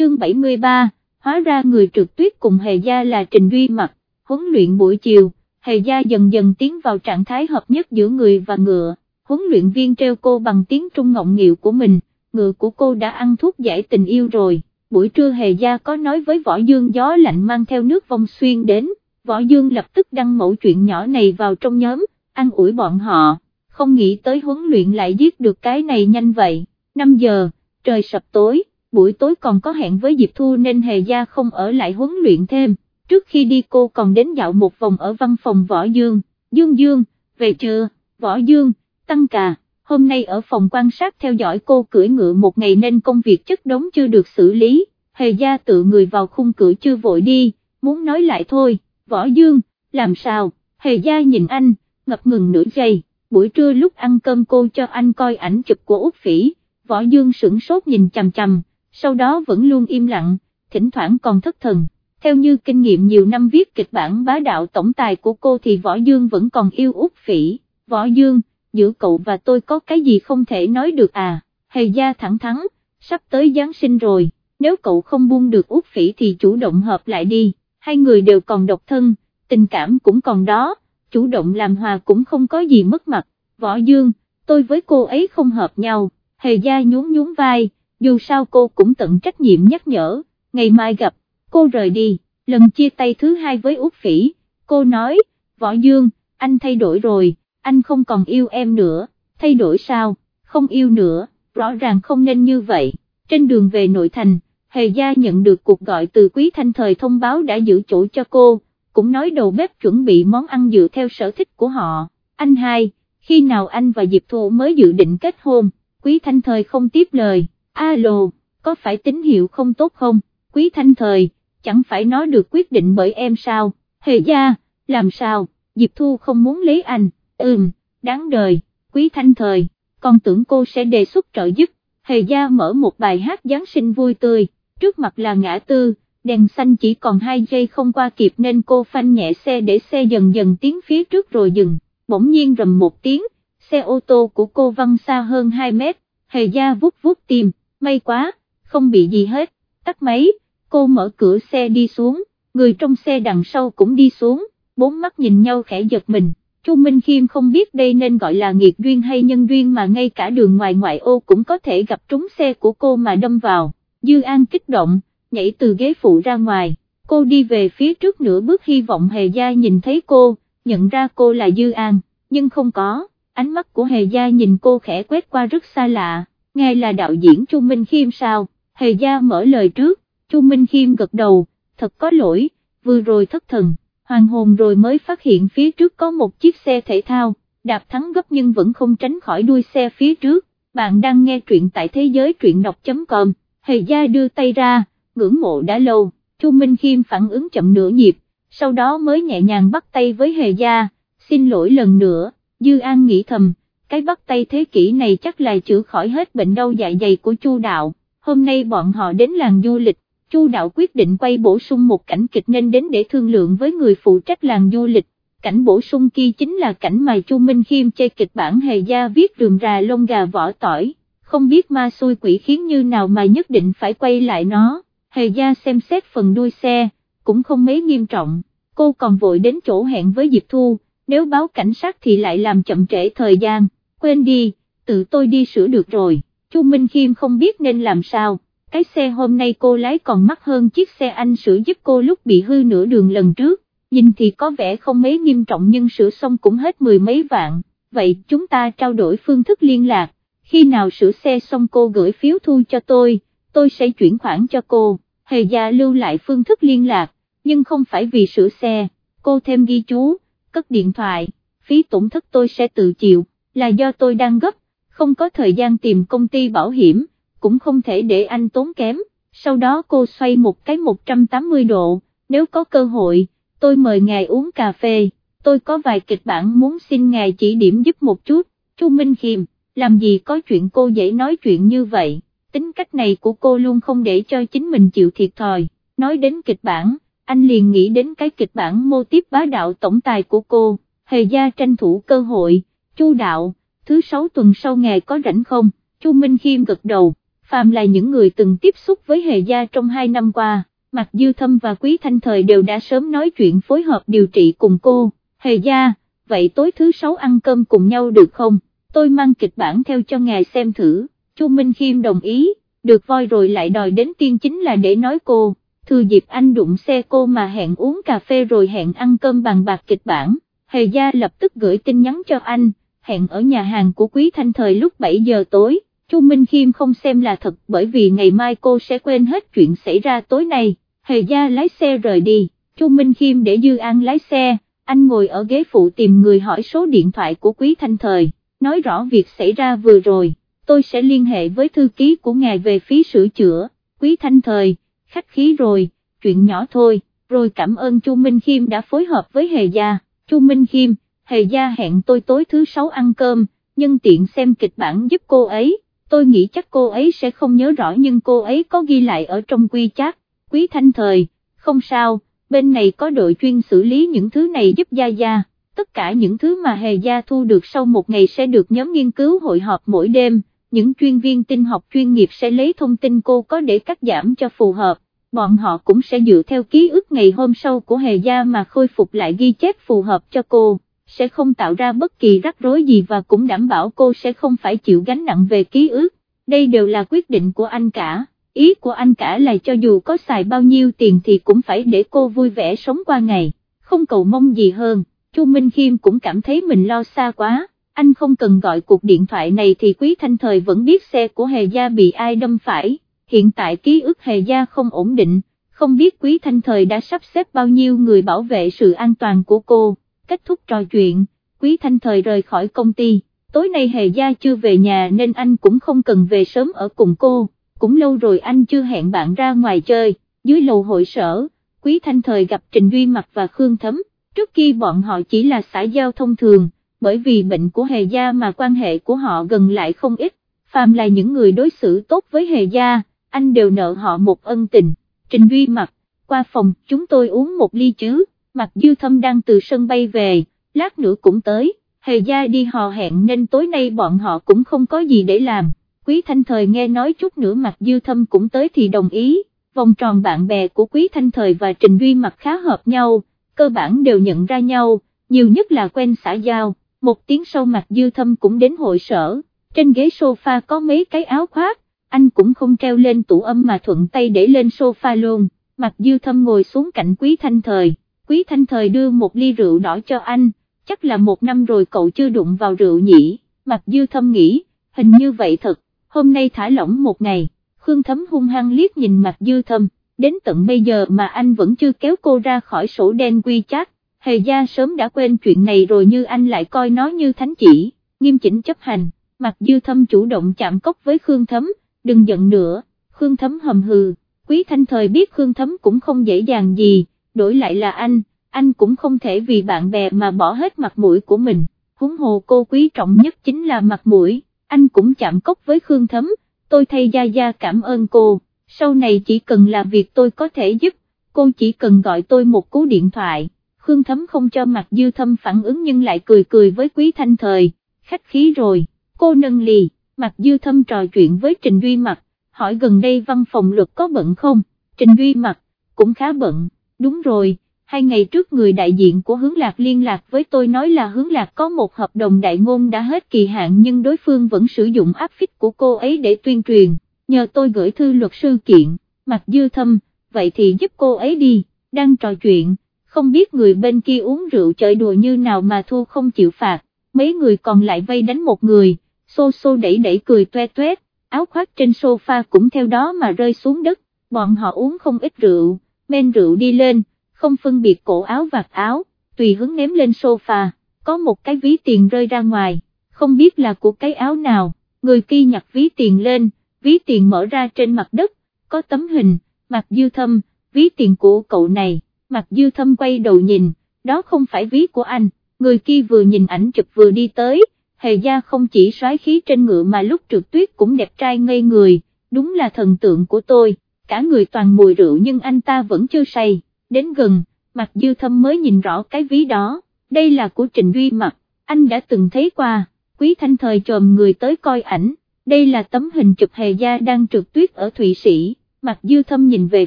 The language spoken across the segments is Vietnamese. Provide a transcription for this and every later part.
chương 73, hóa ra người trượt tuyết cùng Hề Gia là Trình Duy Mặc, huấn luyện buổi chiều, Hề Gia dần dần tiến vào trạng thái hợp nhất giữa người và ngựa, huấn luyện viên treo cô bằng tiếng trung ngọng nghịu của mình, ngựa của cô đã ăn thuốc giải tình yêu rồi, buổi trưa Hề Gia có nói với Võ Dương gió lạnh mang theo nước vong xuyên đến, Võ Dương lập tức đăng mẫu chuyện nhỏ này vào trong nhóm, ăn ủi bọn họ, không nghĩ tới huấn luyện lại giết được cái này nhanh vậy, 5 giờ, trời sập tối buổi tối còn có hẹn với Diệp Thu nên Hề Gia không ở lại huấn luyện thêm, trước khi đi cô còn đến dạo một vòng ở văn phòng Võ Dương, Dương Dương, về chưa, Võ Dương, tăng cà, hôm nay ở phòng quan sát theo dõi cô cưỡi ngựa một ngày nên công việc chất đống chưa được xử lý, Hề Gia tự người vào khung cửa chưa vội đi, muốn nói lại thôi, Võ Dương, làm sao, Hề Gia nhìn anh, ngập ngừng nửa giây, buổi trưa lúc ăn cơm cô cho anh coi ảnh chụp của Úc Phỉ, Võ Dương sửng sốt nhìn chằm chằm sau đó vẫn luôn im lặng, thỉnh thoảng còn thất thần. Theo như kinh nghiệm nhiều năm viết kịch bản bá đạo tổng tài của cô thì Võ Dương vẫn còn yêu Út Phỉ, Võ Dương, giữa cậu và tôi có cái gì không thể nói được à, hề gia thẳng thắn, sắp tới Giáng sinh rồi, nếu cậu không buông được Út Phỉ thì chủ động hợp lại đi, hai người đều còn độc thân, tình cảm cũng còn đó, chủ động làm hòa cũng không có gì mất mặt, Võ Dương, tôi với cô ấy không hợp nhau, hề gia nhún nhún vai dù sao cô cũng tận trách nhiệm nhắc nhở, ngày mai gặp, cô rời đi, lần chia tay thứ hai với Úc Phỉ, cô nói, Võ Dương, anh thay đổi rồi, anh không còn yêu em nữa, thay đổi sao, không yêu nữa, rõ ràng không nên như vậy, trên đường về nội thành, Hề Gia nhận được cuộc gọi từ Quý Thanh Thời thông báo đã giữ chỗ cho cô, cũng nói đầu bếp chuẩn bị món ăn dựa theo sở thích của họ, anh hai, khi nào anh và Diệp Thu mới dự định kết hôn, Quý Thanh Thời không tiếp lời alo, có phải tín hiệu không tốt không, quý thanh thời, chẳng phải nó được quyết định bởi em sao, hề gia, làm sao, Diệp Thu không muốn lấy anh, ừm, đáng đời, quý thanh thời, con tưởng cô sẽ đề xuất trợ giúp, hề gia mở một bài hát Giáng sinh vui tươi, trước mặt là ngã tư, đèn xanh chỉ còn 2 giây không qua kịp nên cô phanh nhẹ xe để xe dần dần tiến phía trước rồi dừng, bỗng nhiên rầm một tiếng, xe ô tô của cô văng xa hơn 2 mét, hề gia vút vút tim may quá, không bị gì hết, tắt máy, cô mở cửa xe đi xuống, người trong xe đằng sau cũng đi xuống, bốn mắt nhìn nhau khẽ giật mình. Chu Minh Khiêm không biết đây nên gọi là nghiệt duyên hay nhân duyên mà ngay cả đường ngoài ngoại ô cũng có thể gặp trúng xe của cô mà đâm vào, Dư An kích động, nhảy từ ghế phụ ra ngoài, cô đi về phía trước nửa bước hy vọng Hề Gia nhìn thấy cô, nhận ra cô là Dư An, nhưng không có, ánh mắt của Hề Gia nhìn cô khẽ quét qua rất xa lạ, ngài là đạo diễn Chu Minh Khiêm sao, hề gia mở lời trước, Chu Minh Khiêm gật đầu, thật có lỗi, vừa rồi thất thần, hoàng hồn rồi mới phát hiện phía trước có một chiếc xe thể thao, đạp thắng gấp nhưng vẫn không tránh khỏi đuôi xe phía trước, bạn đang nghe truyện tại thế giới truyện đọc.com, hề gia đưa tay ra, ngưỡng mộ đã lâu, Chu Minh Khiêm phản ứng chậm nửa nhịp, sau đó mới nhẹ nhàng bắt tay với hề gia, xin lỗi lần nữa, Dư An nghĩ thầm, cái bắt tay thế kỷ này chắc là chữa khỏi hết bệnh đau dạ dày của Chu Đạo, hôm nay bọn họ đến làng du lịch, Chu Đạo quyết định quay bổ sung một cảnh kịch nên đến để thương lượng với người phụ trách làng du lịch, cảnh bổ sung kia chính là cảnh mà Chu Minh Khiêm chê kịch bản hề gia viết rườm rà lông gà vỏ tỏi, không biết ma xui quỷ khiến như nào mà nhất định phải quay lại nó, hề gia xem xét phần đuôi xe, cũng không mấy nghiêm trọng, cô còn vội đến chỗ hẹn với Diệp Thu, nếu báo cảnh sát thì lại làm chậm trễ thời gian quên đi, tự tôi đi sửa được rồi, Chu Minh Khiêm không biết nên làm sao, cái xe hôm nay cô lái còn mắc hơn chiếc xe anh sửa giúp cô lúc bị hư nửa đường lần trước, nhìn thì có vẻ không mấy nghiêm trọng nhưng sửa xong cũng hết mười mấy vạn, vậy chúng ta trao đổi phương thức liên lạc, khi nào sửa xe xong cô gửi phiếu thu cho tôi, tôi sẽ chuyển khoản cho cô, hề gia lưu lại phương thức liên lạc, nhưng không phải vì sửa xe, cô thêm ghi chú, cất điện thoại, phí tổn thất tôi sẽ tự chịu là do tôi đang gấp, không có thời gian tìm công ty bảo hiểm, cũng không thể để anh tốn kém, sau đó cô xoay một cái 180 độ, nếu có cơ hội, tôi mời ngài uống cà phê, tôi có vài kịch bản muốn xin ngài chỉ điểm giúp một chút, Chu Minh Khiêm, làm gì có chuyện cô dễ nói chuyện như vậy, tính cách này của cô luôn không để cho chính mình chịu thiệt thòi, nói đến kịch bản, anh liền nghĩ đến cái kịch bản mô tiếp bá đạo tổng tài của cô, hề gia tranh thủ cơ hội. Chu đạo, thứ sáu tuần sau ngày có rảnh không, Chu Minh Khiêm gật đầu, phàm là những người từng tiếp xúc với hề gia trong hai năm qua, Mạc Dư Thâm và Quý Thanh Thời đều đã sớm nói chuyện phối hợp điều trị cùng cô, hề gia, vậy tối thứ sáu ăn cơm cùng nhau được không, tôi mang kịch bản theo cho ngài xem thử, Chu Minh Khiêm đồng ý, được voi rồi lại đòi đến tiên chính là để nói cô, thừa dịp anh đụng xe cô mà hẹn uống cà phê rồi hẹn ăn cơm bằng bạc kịch bản, hề gia lập tức gửi tin nhắn cho anh, hẹn ở nhà hàng của Quý Thanh Thời lúc 7 giờ tối. Chu Minh Khiêm không xem là thật bởi vì ngày mai cô sẽ quên hết chuyện xảy ra tối nay, hề gia lái xe rời đi, Chu Minh Khiêm để Dư An lái xe, anh ngồi ở ghế phụ tìm người hỏi số điện thoại của Quý Thanh Thời, nói rõ việc xảy ra vừa rồi, tôi sẽ liên hệ với thư ký của ngài về phí sửa chữa, Quý Thanh Thời, khách khí rồi, chuyện nhỏ thôi, rồi cảm ơn Chu Minh Khiêm đã phối hợp với Hề Gia, Chu Minh Khiêm, Hề Gia hẹn tôi tối thứ sáu ăn cơm, nhân tiện xem kịch bản giúp cô ấy. Tôi nghĩ chắc cô ấy sẽ không nhớ rõ nhưng cô ấy có ghi lại ở trong quy chắc, quý thanh thời, không sao, bên này có đội chuyên xử lý những thứ này giúp Gia Gia, tất cả những thứ mà Hề Gia thu được sau một ngày sẽ được nhóm nghiên cứu hội họp mỗi đêm, những chuyên viên tinh học chuyên nghiệp sẽ lấy thông tin cô có để cắt giảm cho phù hợp, bọn họ cũng sẽ dựa theo ký ức ngày hôm sau của Hề Gia mà khôi phục lại ghi chép phù hợp cho cô sẽ không tạo ra bất kỳ rắc rối gì và cũng đảm bảo cô sẽ không phải chịu gánh nặng về ký ức, đây đều là quyết định của anh cả, ý của anh cả là cho dù có xài bao nhiêu tiền thì cũng phải để cô vui vẻ sống qua ngày, không cầu mong gì hơn, Chu Minh Khiêm cũng cảm thấy mình lo xa quá, anh không cần gọi cuộc điện thoại này thì Quý Thanh Thời vẫn biết xe của Hề Gia bị ai đâm phải, hiện tại ký ức Hề Gia không ổn định, không biết Quý Thanh Thời đã sắp xếp bao nhiêu người bảo vệ sự an toàn của cô kết thúc trò chuyện, Quý Thanh Thời rời khỏi công ty, tối nay Hề Gia chưa về nhà nên anh cũng không cần về sớm ở cùng cô, cũng lâu rồi anh chưa hẹn bạn ra ngoài chơi, dưới lầu hội sở, Quý Thanh Thời gặp Trình Duy Mặc và Khương Thấm, trước khi bọn họ chỉ là xã giao thông thường, bởi vì bệnh của Hề Gia mà quan hệ của họ gần lại không ít, phàm là những người đối xử tốt với Hề Gia, anh đều nợ họ một ân tình, Trình Duy Mặc, qua phòng chúng tôi uống một ly chứ. Mặt Dư Thâm đang từ sân bay về, lát nữa cũng tới, hề gia đi hò hẹn nên tối nay bọn họ cũng không có gì để làm, Quý Thanh Thời nghe nói chút nữa Mặt Dư Thâm cũng tới thì đồng ý, vòng tròn bạn bè của Quý Thanh Thời và Trình Duy Mặt khá hợp nhau, cơ bản đều nhận ra nhau, nhiều nhất là quen xã giao, một tiếng sau Mặt Dư Thâm cũng đến hội sở, trên ghế sofa có mấy cái áo khoác, anh cũng không treo lên tủ âm mà thuận tay để lên sofa luôn, Mặt Dư Thâm ngồi xuống cạnh Quý Thanh Thời. Quý Thanh Thời đưa một ly rượu đỏ cho anh, chắc là một năm rồi cậu chưa đụng vào rượu nhỉ, Mạc Dư Thâm nghĩ, hình như vậy thật, hôm nay thả lỏng một ngày, Khương Thấm hung hăng liếc nhìn Mạc Dư Thâm, đến tận bây giờ mà anh vẫn chưa kéo cô ra khỏi sổ đen quy chắc, Hề gia sớm đã quên chuyện này rồi như anh lại coi nó như thánh chỉ, nghiêm chỉnh chấp hành, Mạc Dư Thâm chủ động chạm cốc với Khương Thấm, đừng giận nữa, Khương Thấm hầm hừ, Quý Thanh Thời biết Khương Thấm cũng không dễ dàng gì đổi lại là anh, anh cũng không thể vì bạn bè mà bỏ hết mặt mũi của mình, huống hồ cô quý trọng nhất chính là mặt mũi, anh cũng chạm cốc với Khương Thấm, tôi thay Gia Gia cảm ơn cô, sau này chỉ cần là việc tôi có thể giúp, cô chỉ cần gọi tôi một cú điện thoại, Khương Thấm không cho mặt dư thâm phản ứng nhưng lại cười cười với quý thanh thời, khách khí rồi, cô nâng lì, mặt dư thâm trò chuyện với Trình Duy Mặt, hỏi gần đây văn phòng luật có bận không, Trình Duy Mặt, cũng khá bận đúng rồi, hai ngày trước người đại diện của hướng lạc liên lạc với tôi nói là hướng lạc có một hợp đồng đại ngôn đã hết kỳ hạn nhưng đối phương vẫn sử dụng áp phích của cô ấy để tuyên truyền, nhờ tôi gửi thư luật sư kiện, mặt dư thâm, vậy thì giúp cô ấy đi, đang trò chuyện, không biết người bên kia uống rượu chơi đùa như nào mà thua không chịu phạt, mấy người còn lại vây đánh một người, xô xô đẩy đẩy cười toe toét, áo khoác trên sofa cũng theo đó mà rơi xuống đất, bọn họ uống không ít rượu men rượu đi lên, không phân biệt cổ áo vạt áo, tùy hứng ném lên sofa, có một cái ví tiền rơi ra ngoài, không biết là của cái áo nào, người kia nhặt ví tiền lên, ví tiền mở ra trên mặt đất, có tấm hình, mặt dư thâm, ví tiền của cậu này, mặt dư thâm quay đầu nhìn, đó không phải ví của anh, người kia vừa nhìn ảnh chụp vừa đi tới, hề gia không chỉ xoái khí trên ngựa mà lúc trượt tuyết cũng đẹp trai ngây người, đúng là thần tượng của tôi cả người toàn mùi rượu nhưng anh ta vẫn chưa say, đến gần, mặt dư thâm mới nhìn rõ cái ví đó, đây là của Trịnh Duy Mặc, anh đã từng thấy qua, quý thanh thời trồm người tới coi ảnh, đây là tấm hình chụp hề gia đang trượt tuyết ở Thụy Sĩ, mặt dư thâm nhìn về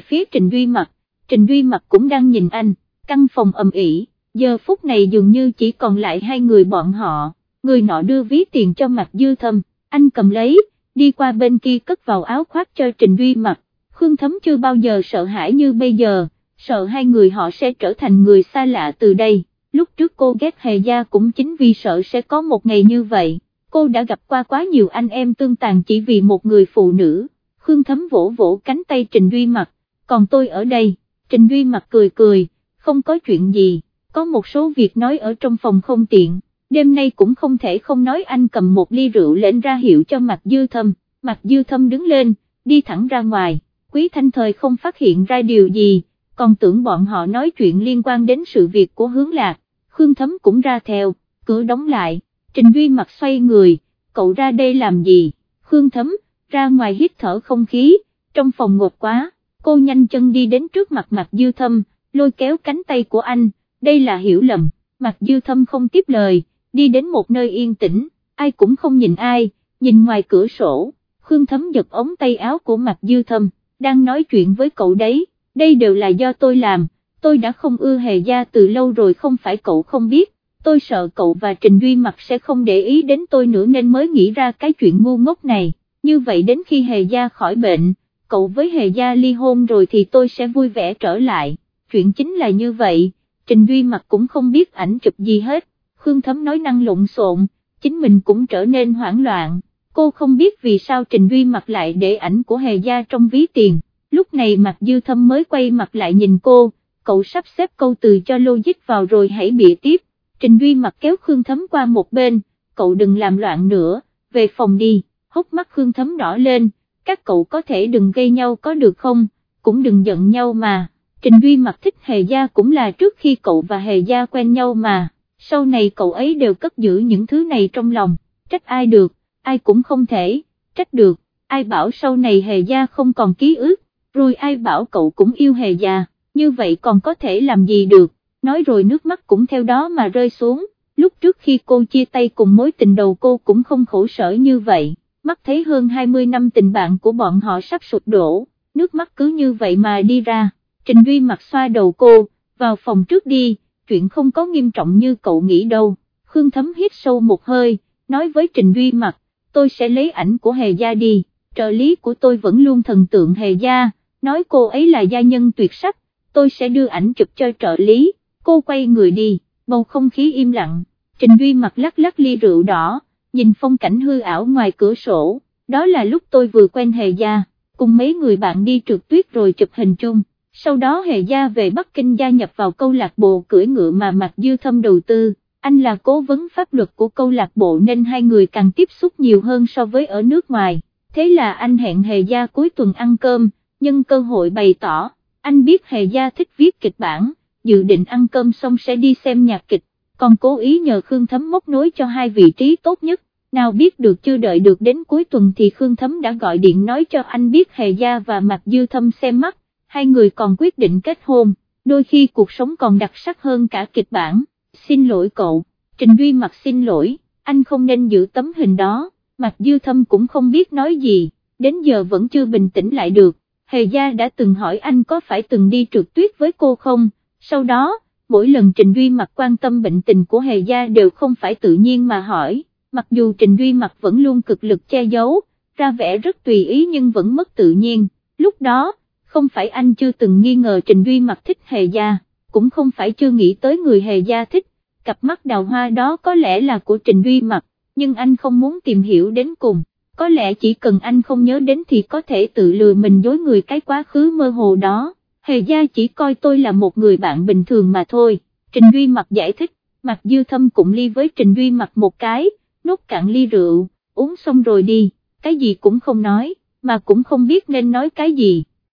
phía Trình Duy mặc, Trình Duy Mặc cũng đang nhìn anh, căn phòng ầm ĩ, giờ phút này dường như chỉ còn lại hai người bọn họ, người nọ đưa ví tiền cho mặt dư thâm, anh cầm lấy, đi qua bên kia cất vào áo khoác cho Trình Duy Mặc, Khương Thấm chưa bao giờ sợ hãi như bây giờ, sợ hai người họ sẽ trở thành người xa lạ từ đây, lúc trước cô ghét hề gia cũng chính vì sợ sẽ có một ngày như vậy, cô đã gặp qua quá nhiều anh em tương tàn chỉ vì một người phụ nữ, Khương Thấm vỗ vỗ cánh tay Trình Duy Mặt, còn tôi ở đây, Trình Duy Mặt cười cười, không có chuyện gì, có một số việc nói ở trong phòng không tiện, đêm nay cũng không thể không nói anh cầm một ly rượu lên ra hiệu cho Mặt Dư Thâm, Mặt Dư Thâm đứng lên, đi thẳng ra ngoài, Quý Thanh Thời không phát hiện ra điều gì, còn tưởng bọn họ nói chuyện liên quan đến sự việc của hướng lạc, Khương Thấm cũng ra theo, cửa đóng lại, Trình Duy mặt xoay người, cậu ra đây làm gì, Khương Thấm, ra ngoài hít thở không khí, trong phòng ngột quá, cô nhanh chân đi đến trước mặt mặt Dư Thâm, lôi kéo cánh tay của anh, đây là hiểu lầm, mặt Dư Thâm không tiếp lời, đi đến một nơi yên tĩnh, ai cũng không nhìn ai, nhìn ngoài cửa sổ, Khương Thấm giật ống tay áo của mặt Dư Thâm, đang nói chuyện với cậu đấy đây đều là do tôi làm, tôi đã không ưa hề gia từ lâu rồi không phải cậu không biết, tôi sợ cậu và Trình Duy Mặt sẽ không để ý đến tôi nữa nên mới nghĩ ra cái chuyện ngu ngốc này, như vậy đến khi hề gia khỏi bệnh, cậu với hề gia ly hôn rồi thì tôi sẽ vui vẻ trở lại, chuyện chính là như vậy, Trình Duy Mặt cũng không biết ảnh chụp gì hết, Khương Thấm nói năng lộn xộn, chính mình cũng trở nên hoảng loạn, cô không biết vì sao Trình Duy Mặt lại để ảnh của hề gia trong ví tiền. Lúc này Mạc dư thâm mới quay mặt lại nhìn cô, cậu sắp xếp câu từ cho logic vào rồi hãy bịa tiếp, Trình Duy mặt kéo Khương Thấm qua một bên, cậu đừng làm loạn nữa, về phòng đi, hốc mắt Khương Thấm đỏ lên, các cậu có thể đừng gây nhau có được không, cũng đừng giận nhau mà, Trình Duy mặt thích Hề Gia cũng là trước khi cậu và Hề Gia quen nhau mà, sau này cậu ấy đều cất giữ những thứ này trong lòng, trách ai được, ai cũng không thể, trách được, ai bảo sau này Hề Gia không còn ký ức, rồi ai bảo cậu cũng yêu hề già, như vậy còn có thể làm gì được, nói rồi nước mắt cũng theo đó mà rơi xuống, lúc trước khi cô chia tay cùng mối tình đầu cô cũng không khổ sở như vậy, mắt thấy hơn 20 năm tình bạn của bọn họ sắp sụp đổ, nước mắt cứ như vậy mà đi ra, Trình Duy mặt xoa đầu cô, vào phòng trước đi, chuyện không có nghiêm trọng như cậu nghĩ đâu, Khương Thấm hít sâu một hơi, nói với Trình Duy mặt, tôi sẽ lấy ảnh của Hề Gia đi, trợ lý của tôi vẫn luôn thần tượng Hề Gia nói cô ấy là gia nhân tuyệt sắc, tôi sẽ đưa ảnh chụp cho trợ lý, cô quay người đi, bầu không khí im lặng, Trình Duy mặt lắc lắc ly rượu đỏ, nhìn phong cảnh hư ảo ngoài cửa sổ, đó là lúc tôi vừa quen Hề Gia, cùng mấy người bạn đi trượt tuyết rồi chụp hình chung, sau đó Hề Gia về Bắc Kinh gia nhập vào câu lạc bộ cưỡi ngựa mà Mạc Dư Thâm đầu tư, anh là cố vấn pháp luật của câu lạc bộ nên hai người càng tiếp xúc nhiều hơn so với ở nước ngoài, thế là anh hẹn Hề Gia cuối tuần ăn cơm, nhân cơ hội bày tỏ, anh biết Hề Gia thích viết kịch bản, dự định ăn cơm xong sẽ đi xem nhạc kịch, còn cố ý nhờ Khương Thấm móc nối cho hai vị trí tốt nhất, nào biết được chưa đợi được đến cuối tuần thì Khương Thấm đã gọi điện nói cho anh biết Hề Gia và Mạc Dư Thâm xem mắt, hai người còn quyết định kết hôn, đôi khi cuộc sống còn đặc sắc hơn cả kịch bản, xin lỗi cậu, Trình Duy mặt xin lỗi, anh không nên giữ tấm hình đó, mặt Dư Thâm cũng không biết nói gì, đến giờ vẫn chưa bình tĩnh lại được Hề Gia đã từng hỏi anh có phải từng đi trượt tuyết với cô không, sau đó, mỗi lần Trình Duy Mặc quan tâm bệnh tình của Hề Gia đều không phải tự nhiên mà hỏi, mặc dù Trình Duy Mặc vẫn luôn cực lực che giấu, ra vẻ rất tùy ý nhưng vẫn mất tự nhiên, lúc đó, không phải anh chưa từng nghi ngờ Trình Duy Mặc thích Hề Gia, cũng không phải chưa nghĩ tới người Hề Gia thích, cặp mắt đào hoa đó có lẽ là của Trình Duy Mặc, nhưng anh không muốn tìm hiểu đến cùng. Có lẽ chỉ cần anh không nhớ đến thì có thể tự lừa mình dối người cái quá khứ mơ hồ đó, hề gia chỉ coi tôi là một người bạn bình thường mà thôi, Trình Duy mặc giải thích, Mặc dư thâm cũng ly với Trình Duy mặc một cái, nốt cạn ly rượu, uống xong rồi đi, cái gì cũng không nói, mà cũng không biết nên nói cái gì.